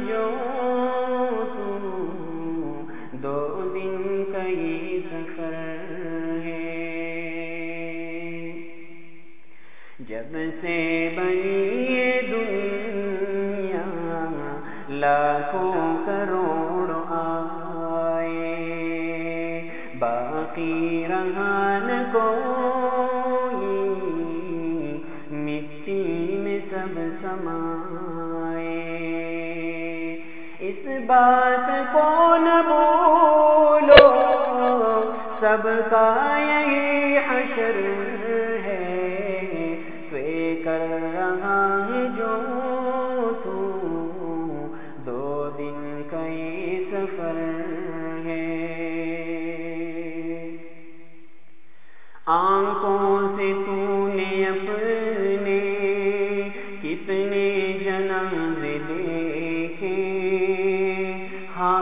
جو تو دو دن کئی سفر جب سے بنی دنیا لاکھوں کروڑ آئے، باقی رہان کو مٹی میں سب سمائے بات کو نہ بولو؟ سب کا یہی حشر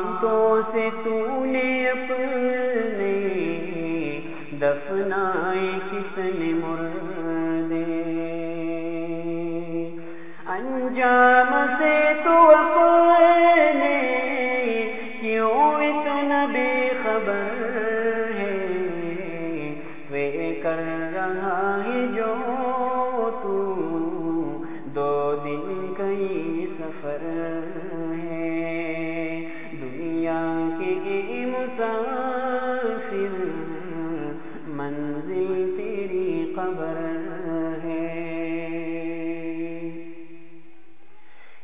ہاتھوں سے تو نے اپنے دفنائے کتنے مردے۔ انجام سے تو اپنے کیوں اتنا بے خبر ہے؟ وہ کر رہا ہے جو منزل تیری قبر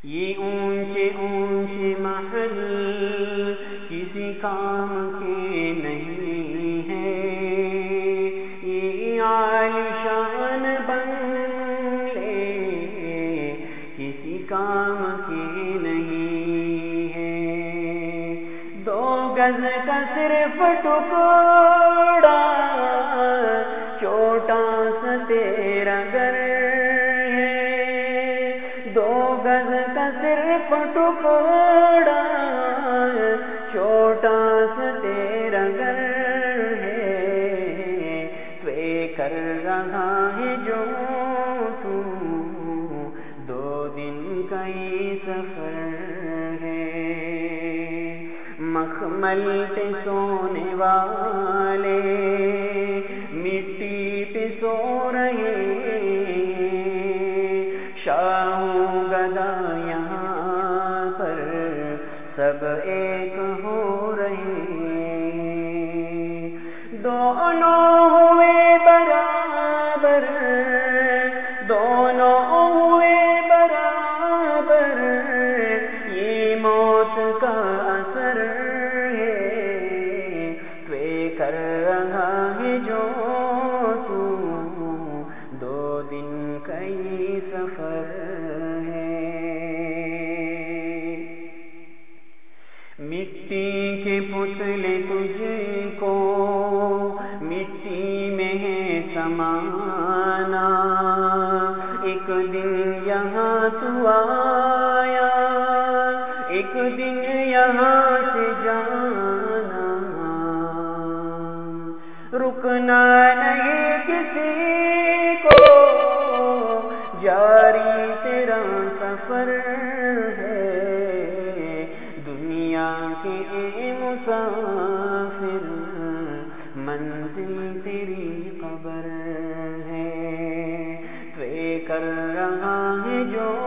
یہ اونچے اونچے محل کسی کام کے نہیں ہے۔ یہ عالیشان بنگلے کسی کام کے نہیں ہے۔ دو گز کا صرف ٹکڑا دو گز کا صرف ٹکڑا چھوٹا سا تیرا گھر ہے۔ تو کر رہا ہے جو تو، دو دن کئی سفر ہے۔ مخمل پہ سونے والے سب ایک ہو رہی دونوں ہوئے برابر، دونوں ہوئے برابر، یہ موت کا اثر ہے۔ کر رہا سمانا ایک دن یہاں تو آیا، ایک دن یہاں سے جانا۔ رکنا نہیں کسی کو، جاری تیرا سفر ہے۔ دنیا کے مسافر، منزل تیری کر رہا ہے جو